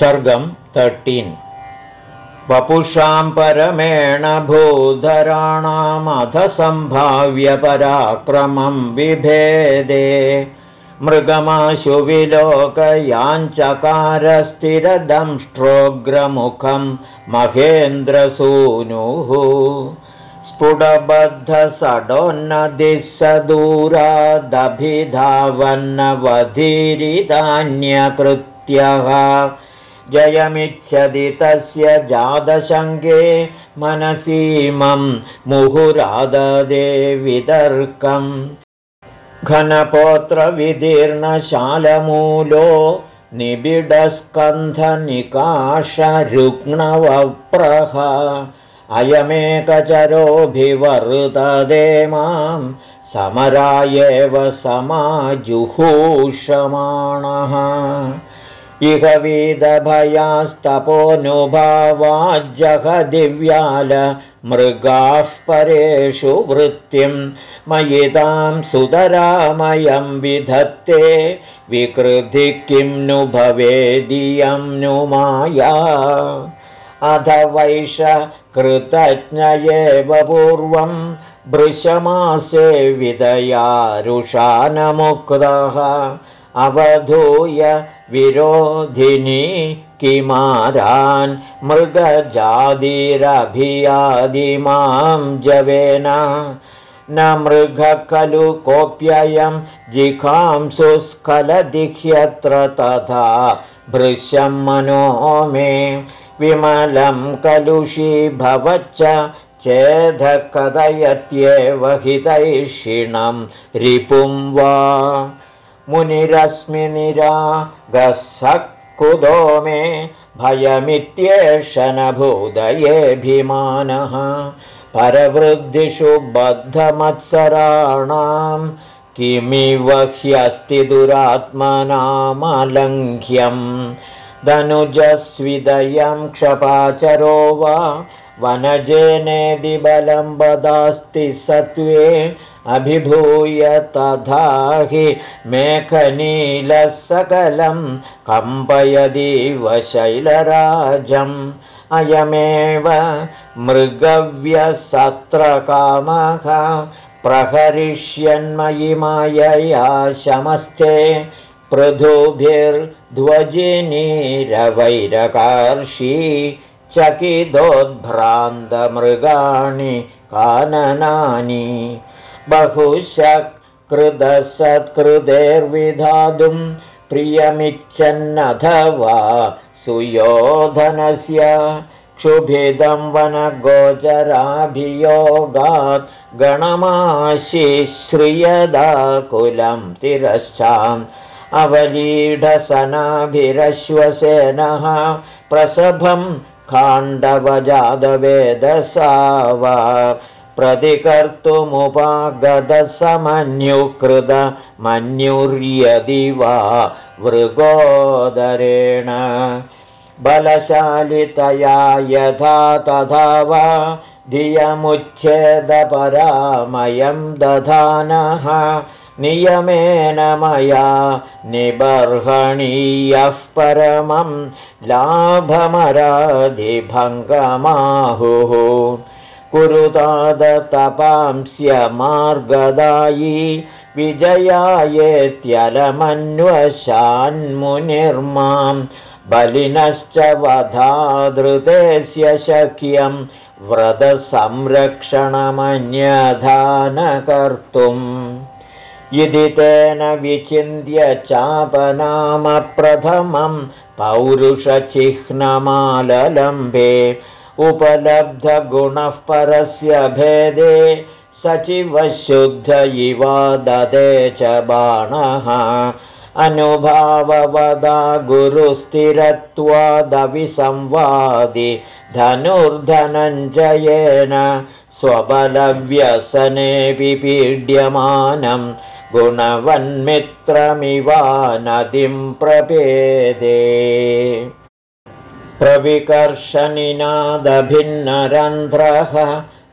सर्गं thirteen वपुषां परमेण भूधराणामधसम्भाव्यपराक्रमं विभेदे। मृगमाशु विलोकयाञ्चकारस्थिरदंष्ट्रोग्रमुखं महेन्द्रसूनुः। स्फुटबद्धसडोन्नदिः स दूरादभिधावन्नवधिरितान्यकृत्यः जयमिच्छति तस्य जातशङ्गे मनसीमं मुहुराददे वितर्कम् घनपोत्रविदीर्णशालमूलो निबिडस्कन्धनिकाशरुग्णवप्रः अयमेकचरोऽभिवर्तदे मां समरायेव समाजुहूषमाणः इह दिव्याल मृगाः परेषु वृत्तिं मयितां सुतरामयं विधत्ते विकृधि किं नु भवेदियं नु माया। अथ वैष कृतज्ञ एव पूर्वं भृशमासे विदयारुषानमुक्तः अवधूय विरोधिनी किमारान् मृगजादिरभियादिमां जवेन। न मृग खलु कोऽप्ययं जिघांसुस्खलदिह्यत्र तथा भृशं मनो मे। विमलं कलुषी भवच्च चेदकथयत्येव हितैषिणं रिपुं वा कुदो मे भयमित्येष न भूदयेऽभिमानः परवृद्धिषु बद्धमत्सराणां किमिव ह्यस्ति दुरात्मनामलङ्घ्यम् धनुजस्विदयं क्षपाचरो वा वनजेनेदिबलं वदास्ति सत्त्वे अभिभूय तथा हि मेखनीलः सकलं कम्पयदीव शैलराजम् अयमेव मृगव्यसत्रकामः प्रहरिष्यन्मयि मायया शमस्ते पृथुभिर्ध्वजिनीरवैरकार्षी चकिदोद्भ्रान्तमृगाणि काननानि बहुशकृदसत्कृतेर्विधातुं प्रियमिच्छन्नथवा सुयोधनस्य क्षुभिदं वनगोचराभियोगात् गणमाशिश्रियदाकुलं तिरश्चाम् अवलीढसनाभिरश्वसेनः प्रसभं खाण्डवजादवेदसा वा प्रतिकर्तुमुपागतसमन्युकृतमन्युर्यदि वा वृगोदरेण। बलशालितया यथा तथा वा धियमुच्छेदपरामयं दधानः। नियमेन मया निबर्हणीयः परमं लाभमराधिभङ्गमाहुः कुरुतादतपांस्यमार्गदायी विजयायेत्यलमन्वशान्मुनिर्मां बलिनश्च वधादृतेस्य शक्यं व्रतसंरक्षणमन्यधानकर्तुम्। यदि तेन विचिन्त्य चापनामप्रथमं पौरुषचिह्नमाललम्बे उपलब्धगुणः परस्य भेदे सचिवशुद्ध इवा ददे च बाणः। अनुभाववदा गुरुस्थिरत्वादविसंवादि धनुर्धनञ्जयेन स्वबलव्यसनेऽपि पीड्यमानं गुणवन्मित्रमिवा नदीं प्रपेदे प्रविकर्षनिनादभिन्नरन्ध्रः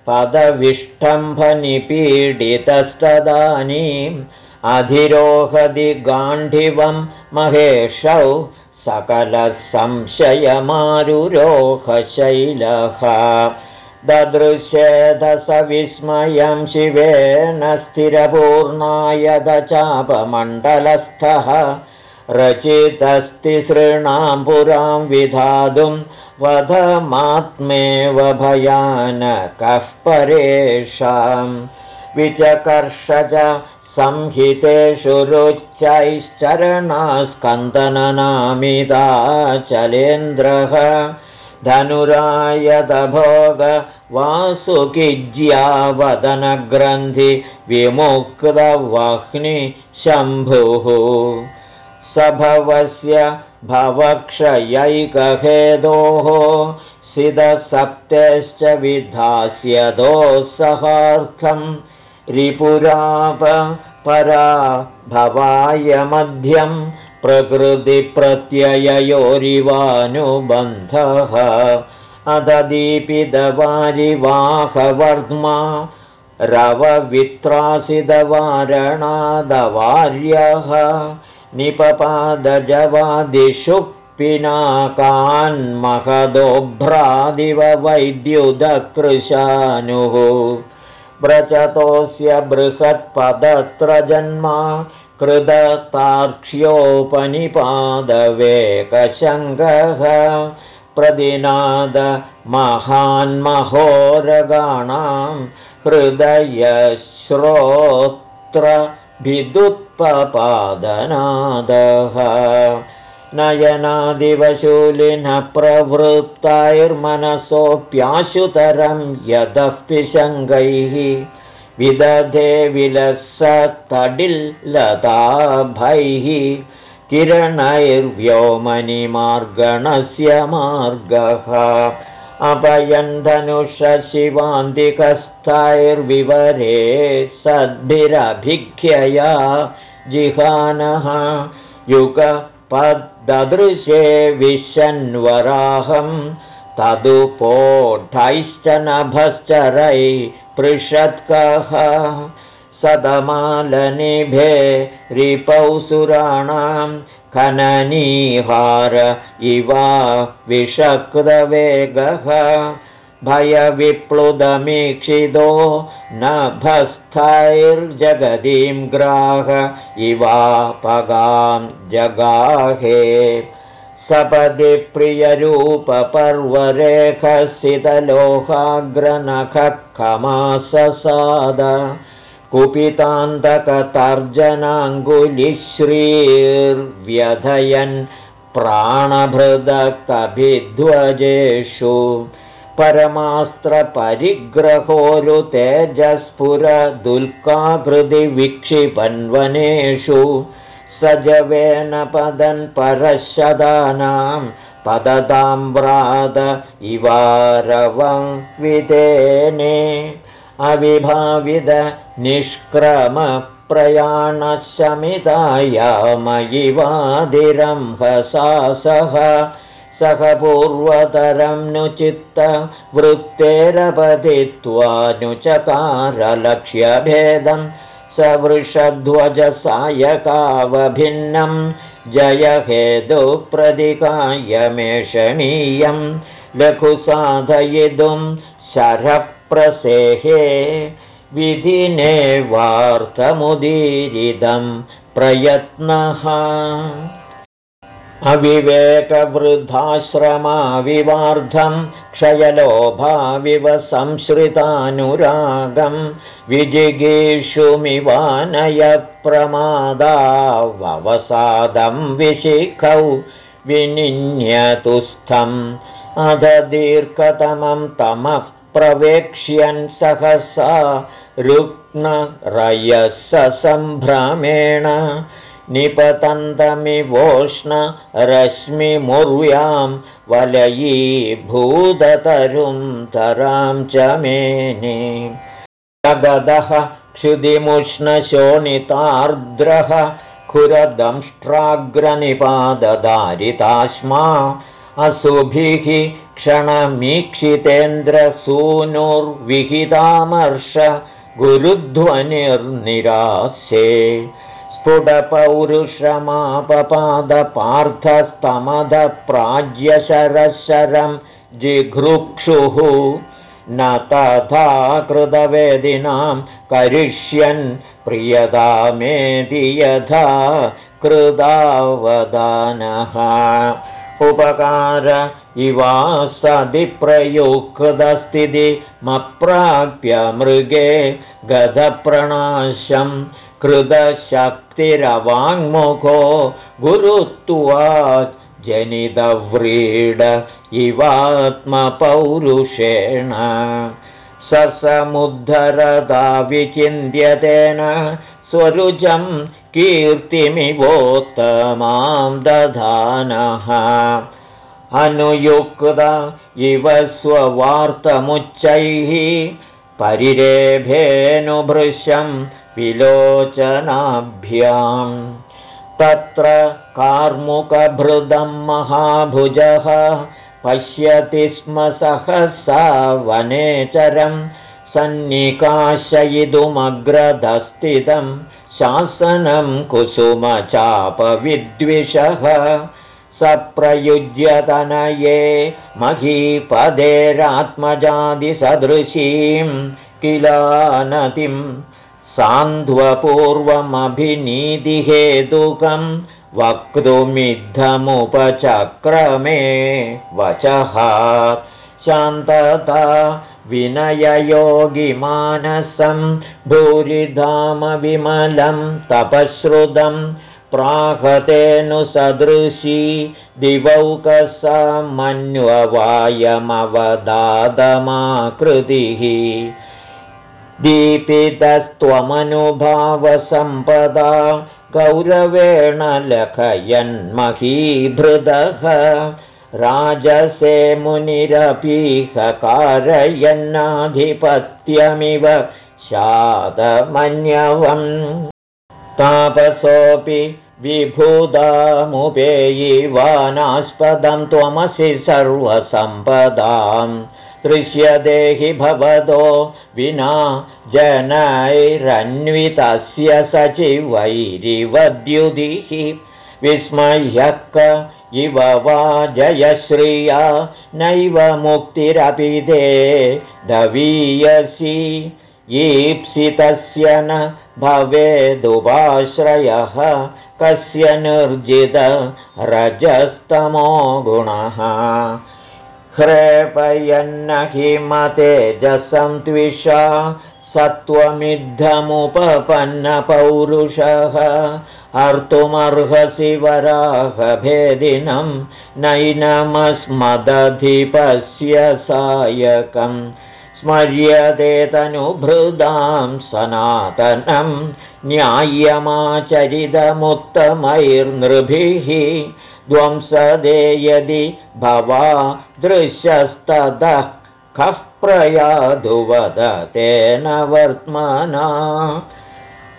पदविष्टम्भनिपीडितस्तदानीम् अधिरोहदि गाण्डिवं महेशौ सकलसंशयमारुरोहशैलः। ददृशेदसविस्मयं शिवेन रचितस्तिसॄणां पुरां विधातुं वधमात्मेव भयानकः परेषां विचकर्षज संहितेषु रुच्चैश्चरणास्कन्दननामिदाचलेन्द्रः धनुरायदभोगवासुकिज्यावदनग्रन्थि विमुक्तवह्निशम्भुः सभवस्य भवक्षयैकहेदोः सिदसप्तश्च विधास्यदोत्सहार्थम् रिपुराप परा भवाय मध्यं प्रकृतिप्रत्यययोरिवानुबन्धः। अददीपिदवारिवाहवर्ध्मा रववित्रासिदवारणादवार्यः निपपादजवादिषु पिनाकान्महदोभ्रादिव वैद्युदकृशानुः व्रजतोऽस्य बृहत्पदत्रजन्मा कृदतार्क्ष्योपनिपादवेकशङ्गः प्रदिनाद महान्महोरगाणां हृदयश्रोत्रभिदुत्पपादनादः नयनादिवशूलिनः प्रवृत्तैर्मनसोऽप्याशुतरं यतः पिशङ्गैः विदधे विलसत्तडिल्लताभैः किरणैर्व्योमनिमार्गणस्य मार्गः अपयन्धनुषशिवान्तिकस्थैर्विवरे सद्भिरभिख्यया जिहानः युगपद्ददृशे विशन्वराहं तदुपोढैश्च नभश्चरै पृषत्कः सदमालनिभे रिपौ सुराणां खननीहार इवा विषकृतवेगः भयविप्लुदमीक्षितो नभस्थैर्जगदीं ग्राह इवापगां जगाहे। सपदि प्रियरूपपर्वरेखसितलोहाग्रनखमाससाद कुपितान्तकतर्जनाङ्गुलिश्रीर्व्यधयन् प्राणभृदकभिध्वजेषु परमास्त्रपरिग्रहोरुतेजस्फुरदुल्काकृतिविक्षिपन्वनेषु सजवेन पदन् परशदानां पदताम्राद इवारवं विदेने अविभाविद निष्क्रमप्रयाणशमितायामयिवादिरंहसा सह सह पूर्वतरं नु चित्तवृत्तेरपतित्वानुचकारलक्ष्यभेदं सवृषध्वजसायकावभिन्नं जयहेदुप्रदिकायमेषणीयं लघुसाधयितुं शरप्रसेहे विधिने वार्तमुदीरिदं प्रयत्नः। अविवेकवृद्धाश्रमाविवार्धं क्षयलोभाविव संश्रितानुरागं विजिगीषुमिवानयप्रमादावसादं विशिखौ विनिन्यतुस्थम् अध दीर्घतमं तमः प्रवेक्ष्यन् सहसा रुग्णरयसम्भ्रमेण निपतन्तमिवोष्णरश्मिमुर्व्यां वलयीभूततरुं तरां च मेने। जगदः क्षुदिमुष्णशोणितार्द्रः खुरदंष्ट्राग्रनिपाददारिताश्मा असुभिः क्षणमीक्षितेन्द्रसूनुर्विहितामर्ष गुरुध्वनिर्निरास्ये स्फुटपौरुषमापपादपार्थस्तमदप्राज्यशरशरं जिघृक्षुः न तथा कृतवेदिनां करिष्यन् प्रियतामेति यथा कृदावदानः उपकार इवा सदिप्रयुक्तस्थितिमप्राप्य मृगे गधप्रणाशं कृतशक्तिरवाङ्मुखो गुरुत्वात् जनितव्रीड इवात्मपौरुषेण। स समुद्धरदा विचिन्त्यतेन स्वरुजं कीर्तिमिवोत्तमां दधानः। अनुयुक्त इव स्ववार्तमुच्चैः परिरेभेऽनुभृशं विलोचनाभ्याम्। तत्र कार्मुकभृदं महाभुजः पश्यति स्म सहसा वनेचरं सन्निकाशयितुमग्रदस्थितं शासनं कुसुमचापविद्विषः सप्रयुज्यतनये महीपदेरात्मजादिसदृशीं किलानतिं सान्ध्वपूर्वमभिनीतिहेतुकं वक्तुमिद्धमुपचक्रमे वचः शान्तता विनययोगिमानसं भूरिधामविमलं तपश्रुतं प्राहतेऽनुसदृशी दिवौकसामन्ववायमवदादमाकृतिः दीपितस्त्वमनुभावसम्पदा गौरवेण लखयन्महीभृदः राजसे मुनिरपीहकारयन्नाधिपत्यमिव शातमन्यवम् तापसोऽपि विभूदामुपेयिवानास्पदं त्वमसि सर्वसम्पदाम्। दृश्यदेहि भवतो विना जनैरन्वितस्य सचिवैरिवद्युदिः विस्मह्यक इव वा जयश्रिया नैव मुक्तिरपि ते दवीयसि ईप्सितस्य न भवेदुपाश्रयः कस्य निर्जित रजस्तमो गुणः। ह्रेपयन्न हिमतेजसं त्विषा सत्त्वमिद्धमुपपन्नपौरुषः अर्तुमर्हसि वराहभेदिनं नैनमस्मदधिपस्य सायकं स्मर्यते तनुभृदां सनातनं न्याय्यमाचरितमुत्तमैर्नृभिः ध्वंसदे यदि भवा दृश्यस्ततः कः प्रयाधुवद तेन वर्त्मना।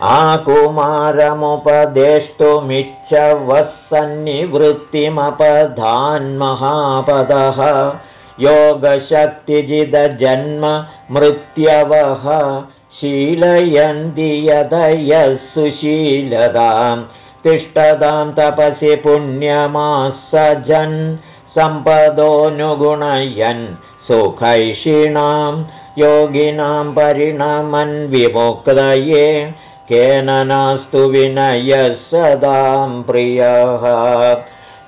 आकुमारमुपदेष्टुमिच्छवः सन्निवृत्तिमपधान्महापदः योगशक्तिजिदजन्म मृत्यवः। शीलयन्ति यदयः सुशीलताम् तिष्ठतां तपसि पुण्यमासजन्। सम्पदोऽनुगुणयन् सुखैषिणां योगिनां परिणमन् विमुक्तये केन नास्तु विनयः सदां प्रियः।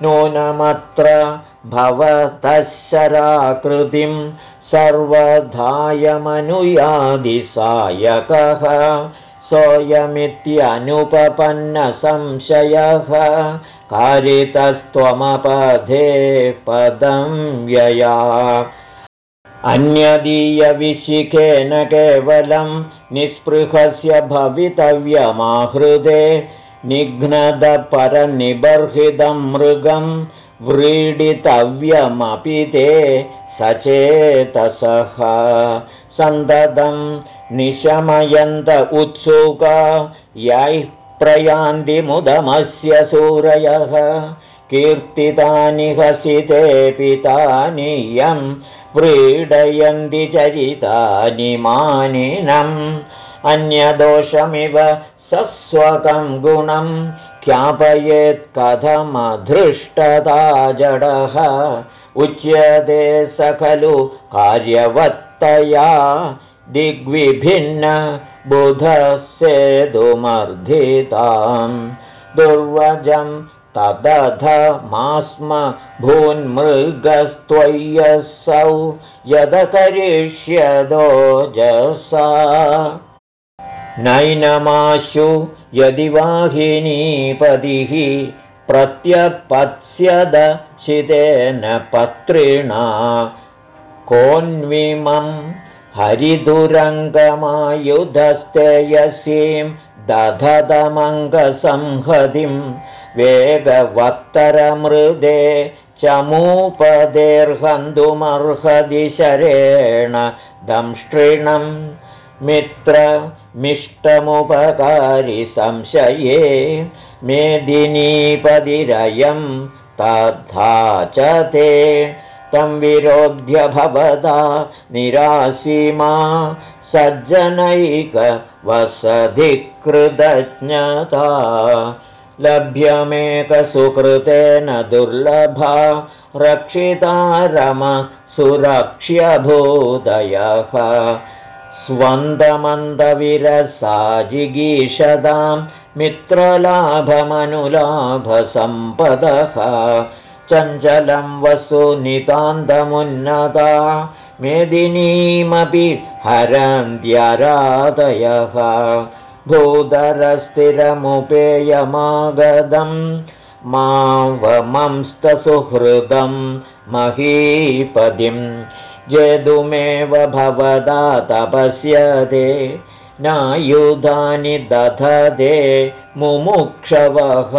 नूनमत्र भवतः शराकृतिं सर्वधायमनुयादिसायकः सोऽयमित्यनुपपन्नसंशयः कारितस्त्वमपधे पदं व्यया अन्यदीयविशिखेन केवलं निःस्पृहस्य भवितव्यमाहृदे निघ्नदपरनिबर्हितं मृगं व्रीडितव्यमपि ते सचेतसः। सन्ततं निशमयन्त उत्सुका यैः प्रयान्तिमुदमस्य सूरयः। कीर्तितानि हसिते तानि यं व्रीडयन्ति चरितानि मानिनम् अन्यदोषमिव सस्वकं गुणं ख्यापयेत् कथमधृष्टता जडः। उच्यते स खलु कार्यवत्तया दिग्विभिन्न बुधस्येदुमर्धिताम् दुर्वजं तदधमास्म भून्मृगस्त्वय्यसौ यदकरिष्यदोजसा नैनमाशु यदि वाहिनीपतिः प्रत्यपत्स्यदचितेन पत्रिणा कोन्विमं हरिदुरङ्गमायुधस्तेयसीं वेगवत्तरमृदे चमूपदेर्हन्तुमर्हदिशरेण दंष्ट्रिणं मित्रमिष्टमुपकारि संशये मेदिनीपदिरयं तथा च ते तं विरोध्य भवदा निरासीमा सज्जनैकवसधिकृतज्ञता लभ्यमेकसुकृतेन दुर्लभा रक्षितारमसुरक्ष्यभूदयः स्वन्दमन्दविरसाजिगीषदां मित्रलाभमनुलाभसम्पदः। चञ्चलं वसुनितान्तमुन्नता मेदिनीमपि हरन्त्यरादयः भूधरस्थिरमुपेयमागदं मावमंस्तसुहृदं महीपदिं जेतुमेव भवदा तपस्यते नायुधानि दधदे मुमुक्षवः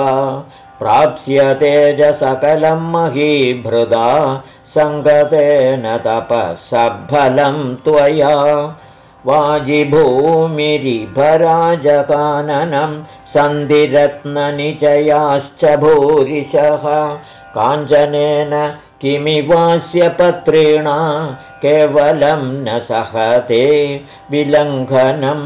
प्राप्स्यते च सकलं महीभृदा सङ्गतेन तपःसफलं त्वया वाजिभूमिरिभराजकाननं सन्धिरत्ननिचयाश्च भूरिशः काञ्चनेन किमिवास्य पत्रिणा केवलं न सहते विलङ्घनं।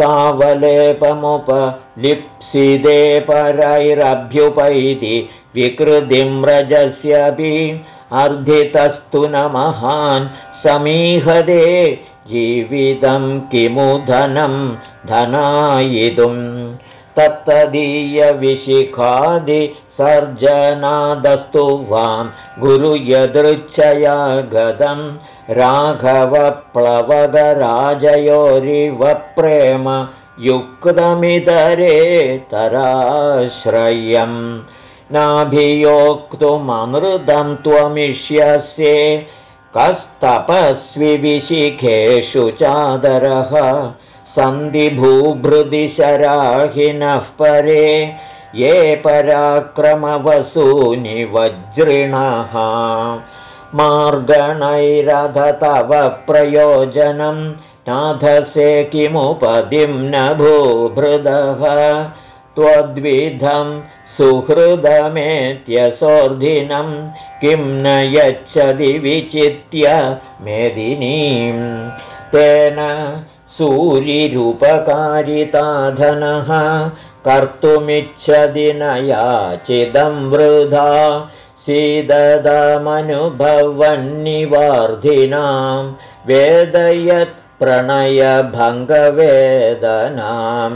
सावलेपमुपलिप्सिदे परैरभ्युपैति विकृतिं रजस्यपि। अर्धितस्तु न महान् समीहदे जीवितं किमु धनं धनायितुं तत्तदीयविशिखादिसर्जनादस्तु वां गुरुयदृच्छया गतं राघवप्लवगराजयोरिव प्रेम युक्तमितरे तराश्रयम् नाभियोक्तुममृतं त्वमिष्यसे कस्तपस्विविशिखेषु चादरः सन्धिभूभृदिशराहिनः परे ये पराक्रमवसूनि वज्रिणः मार्गणैरध तव प्रयोजनं नाधसे किमुपदिं न भूभृदः। त्वद्विधं सुहृदमेत्यसोर्धिनं किं न यच्छति विचित्य मेदिनीं। तेन सूरिरुपकारिताधनः कर्तुमिच्छति न याचिदं वृधा सीददमनुभवन्निवार्धिनां वेदयत्प्रणयभङ्गवेदनां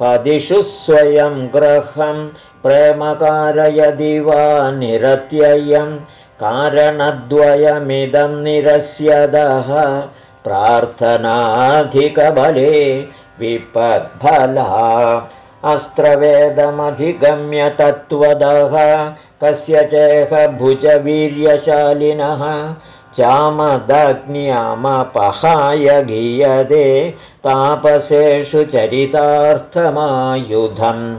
शक्तिरर्थपदिषु स्वयं ग्रहं प्रेमकारयदि वा निरत्ययं कारणद्वयमिदं निरस्यदः प्रार्थनाधिकबले विपद्फला अस्त्रवेदमधिगम्य तत्त्वदः कस्य चेह भुजवीर्यशालिनः चामदग्न्यामपहाय गीयते तापसेषु चरितार्थमायुधम्।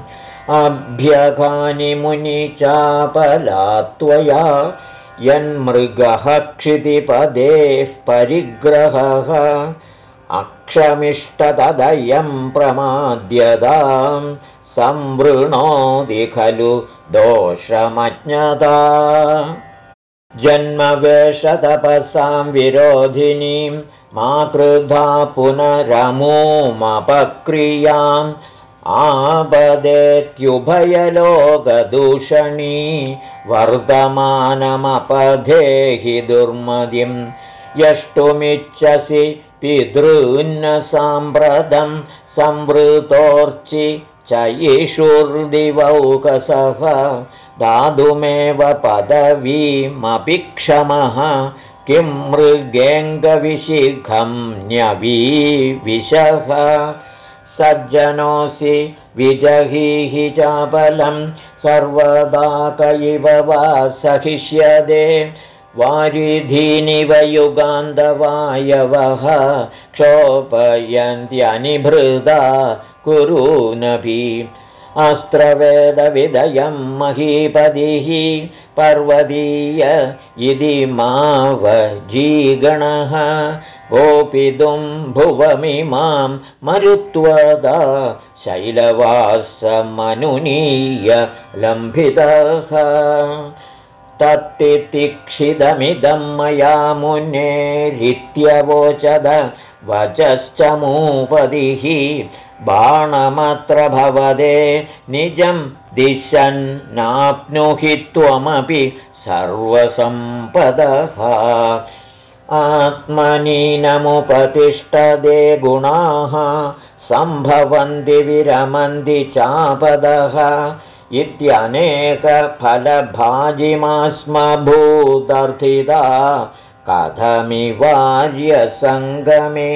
अभ्यघानि मुनिचापला त्वया यन्मृगः क्षितिपदेः परिग्रहः। अक्षमिष्टतदयं प्रमाद्यतां संवृणोति खलु दोषमज्ञता। जन्मवेषतपसां विरोधिनीं मातृधा पुनरमूमपक्रियाम् आपदेत्युभयलोकदूषणी वर्धमानमपधेहि दुर्मदिं यष्टुमिच्छसि पितॄन्नसाम्प्रतं संवृतोर्चि च ईषुर्दिवौकसः दातुमेव पदवीमपि क्षमः किं मृगेऽङ्गविशिखं न्यवीविशः सज्जनोऽसि विजहीहि चापलं सर्वदा कयिव वा सहिष्यदे वारिधीनिव युगान्तवायवः क्षोपयन्त्यनिभृदा कुरूनभि। अस्त्रवेदविदयं महीपदिः पर्वदीय इति मावजीगणः गोपितुं भुवमिमां मरुत्वदा शैलवासमनुनीय लम्भितः। तत्तितिक्षिदमिदं मया मुनेरित्यवोचद वचश्च मूपदिः बाणमत्र भवदे निजं दिशन्नाप्नुहि त्वमपि सर्वसम्पदः। आत्मनीनमुपतिष्ठदे गुणाः सम्भवन्ति विरमन्ति चापदः। इत्यनेकफलभाजिमास्मभूतर्थिता कथमिवार्यसङ्गमे।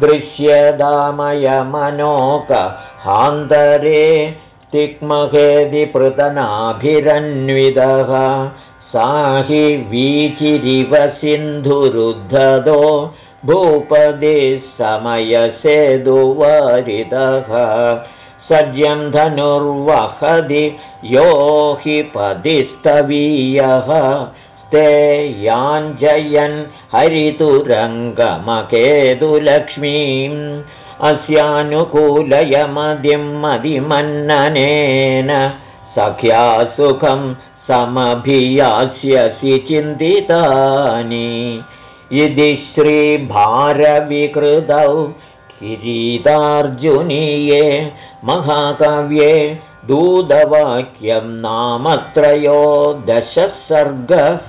दृश्यदामयमनोकहान्तरे तिक्महेदिपृतनाभिरन्वितः सा हि वीचिरिव सिन्धुरुद्धतो भूपदिः समयसेदुवरितः। सज्यं धनुर्वहदि यो हि पदिस्तवीयः ते याञ्जयन् हरितुरङ्गमकेतुलक्ष्मीम् अस्यानुकूलयमदिं मदिमन्ननेन सख्या सुखं समभियास्यसि चिन्तितानि। इति श्रीभारविकृतौ किरीतार्जुनीये महाकाव्ये दूतवाक्यं नामत्रयो दशः सर्गः